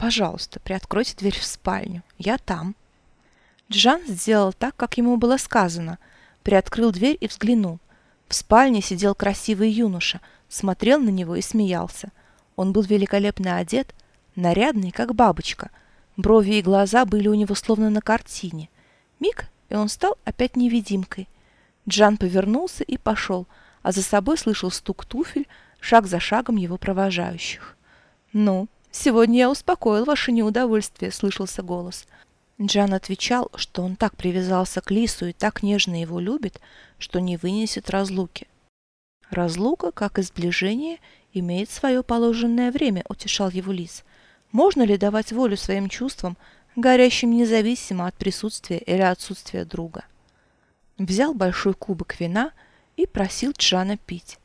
Пожалуйста, приоткройте дверь в спальню. Я там». Джан сделал так, как ему было сказано, приоткрыл дверь и взглянул. В спальне сидел красивый юноша, смотрел на него и смеялся. Он был великолепно одет, нарядный, как бабочка. Брови и глаза были у него словно на картине. Миг, и он стал опять невидимкой. Джан повернулся и пошел, а за собой слышал стук туфель, шаг за шагом его провожающих. «Ну, сегодня я успокоил ваше неудовольствие», — слышался голос. Джан отвечал, что он так привязался к Лису и так нежно его любит, что не вынесет разлуки. Разлука, как и сближение, имеет свое положенное время, утешал его Лис. Можно ли давать волю своим чувствам, горящим независимо от присутствия или отсутствия друга? Взял большой кубок вина и просил Джана пить.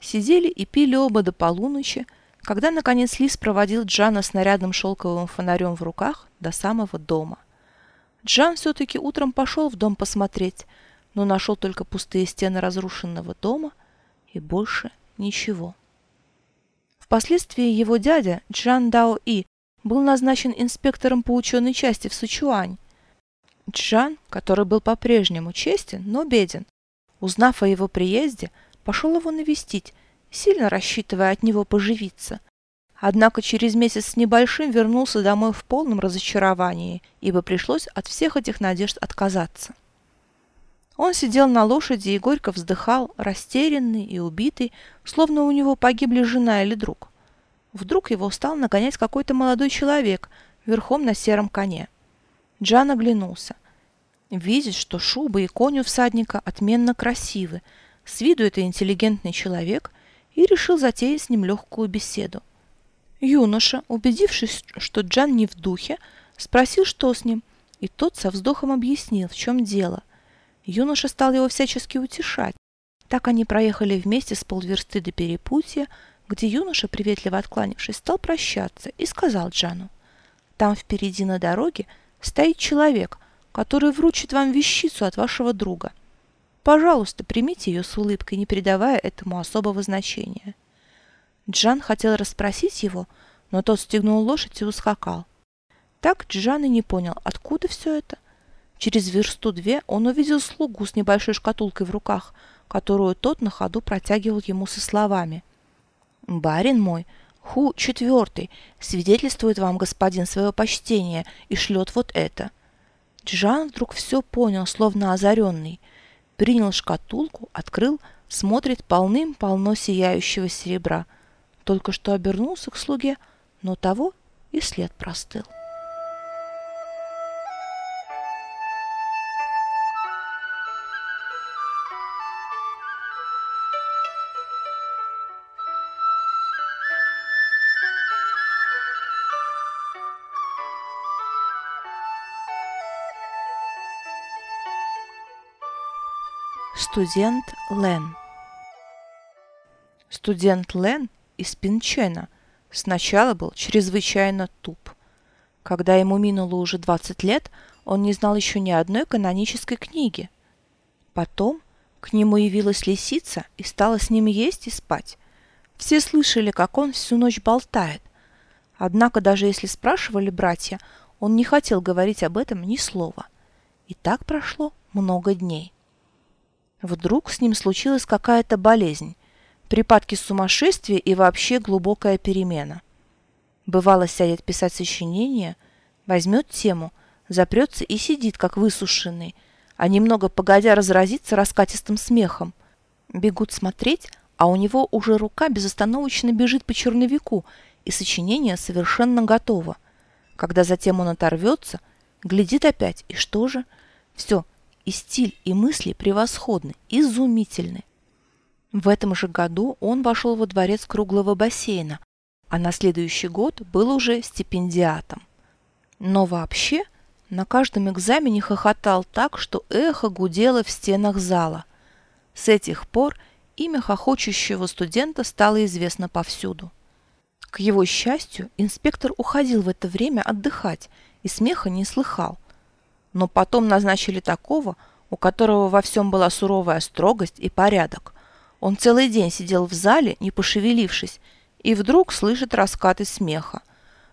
Сидели и пили оба до полуночи, когда, наконец, Лис проводил Джана с нарядным шелковым фонарем в руках до самого дома. Джан все-таки утром пошел в дом посмотреть, но нашел только пустые стены разрушенного дома и больше ничего. Впоследствии его дядя Джан Дао И был назначен инспектором по ученой части в Сычуань. Джан, который был по-прежнему честен, но беден, узнав о его приезде, пошел его навестить, сильно рассчитывая от него поживиться. Однако через месяц с небольшим вернулся домой в полном разочаровании, ибо пришлось от всех этих надежд отказаться. Он сидел на лошади и горько вздыхал, растерянный и убитый, словно у него погибли жена или друг. Вдруг его стал нагонять какой-то молодой человек верхом на сером коне. Джан оглянулся. Видит, что шуба и конь у всадника отменно красивы. С виду это интеллигентный человек и решил затеять с ним легкую беседу. Юноша, убедившись, что Джан не в духе, спросил, что с ним, и тот со вздохом объяснил, в чем дело. Юноша стал его всячески утешать. Так они проехали вместе с полверсты до перепутья, где юноша, приветливо откланившись, стал прощаться и сказал Джану. «Там впереди на дороге стоит человек, который вручит вам вещицу от вашего друга. Пожалуйста, примите ее с улыбкой, не придавая этому особого значения». Джан хотел расспросить его, но тот стегнул лошадь и ускакал. Так Джан и не понял, откуда все это. Через версту две он увидел слугу с небольшой шкатулкой в руках, которую тот на ходу протягивал ему со словами. «Барин мой, Ху четвертый, свидетельствует вам господин свое почтение и шлет вот это». Джан вдруг все понял, словно озаренный. Принял шкатулку, открыл, смотрит полным-полно сияющего серебра – только что обернулся к слуге, но того и след простыл. Студент Лен Студент Лен из Пинчена, сначала был чрезвычайно туп. Когда ему минуло уже 20 лет, он не знал еще ни одной канонической книги. Потом к нему явилась лисица и стала с ним есть и спать. Все слышали, как он всю ночь болтает. Однако даже если спрашивали братья, он не хотел говорить об этом ни слова. И так прошло много дней. Вдруг с ним случилась какая-то болезнь, припадки сумасшествия и вообще глубокая перемена. Бывало, сядет писать сочинение, возьмет тему, запрется и сидит, как высушенный, а немного погодя разразится раскатистым смехом. Бегут смотреть, а у него уже рука безостановочно бежит по черновику, и сочинение совершенно готово. Когда затем он оторвется, глядит опять, и что же? Все, и стиль, и мысли превосходны, изумительны. В этом же году он вошел во дворец круглого бассейна, а на следующий год был уже стипендиатом. Но вообще на каждом экзамене хохотал так, что эхо гудело в стенах зала. С этих пор имя хохочущего студента стало известно повсюду. К его счастью, инспектор уходил в это время отдыхать и смеха не слыхал. Но потом назначили такого, у которого во всем была суровая строгость и порядок. Он целый день сидел в зале, не пошевелившись, и вдруг слышит раскаты смеха.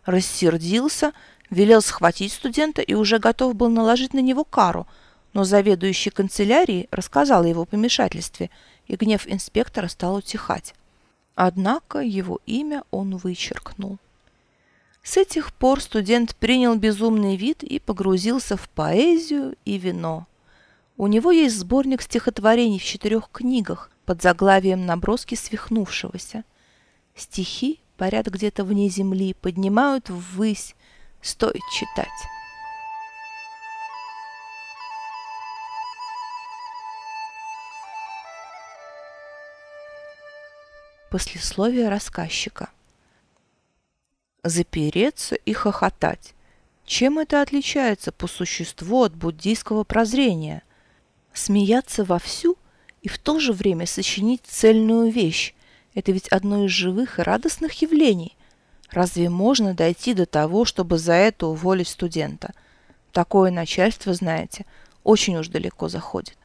рассердился, велел схватить студента и уже готов был наложить на него кару, но заведующий канцелярией рассказал о его помешательстве, и гнев инспектора стал утихать. Однако его имя он вычеркнул. С этих пор студент принял безумный вид и погрузился в поэзию и вино. У него есть сборник стихотворений в четырех книгах под заглавием «Наброски свихнувшегося». Стихи парят где-то вне земли, поднимают ввысь, стоит читать. Послесловие рассказчика. Запереться и хохотать. Чем это отличается по существу от буддийского прозрения? Смеяться вовсю и в то же время сочинить цельную вещь – это ведь одно из живых и радостных явлений. Разве можно дойти до того, чтобы за это уволить студента? Такое начальство, знаете, очень уж далеко заходит.